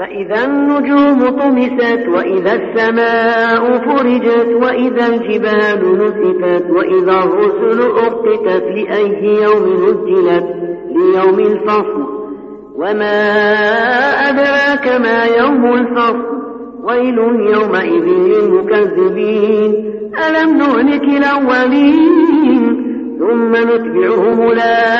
فإذا النجوم طمست وإذا السماء فرجت وإذا الجبال نسفت وإذا الرسل أقتت لأي يوم نزلت ليوم الفصل. وما أدراك ما يوم الفصل؟ ويل يومئذ للمكذبين. ألم نهلك الأولين ثم نتبعهم الآخرين؟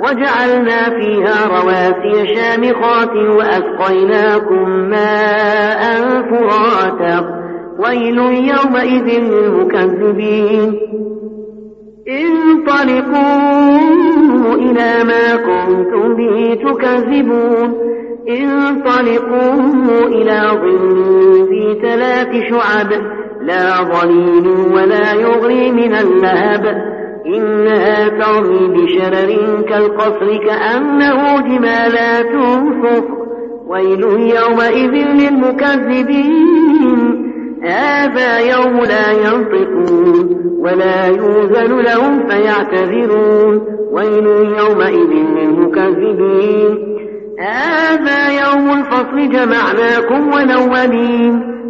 وجعلنا فيها رواسي شامخات وأسقيناكم ماء فراتا. ويل يومئذ للمكذبين. انطلقوا إلى ما كنتم به تكذبون. انطلقوا إلى ظل ذي ثلاث شعب. لا ظليل ولا يغري من اللهب. إنها ترمي بشرر كالقصر كأنه جمالات صفر ويل يومئذ للمكذبين. هذا يوم لا ينطقون ولا يوزن لهم فيعتذرون. ويل يومئذ للمكذبين. هذا يوم الفصل جمعناكم والأولين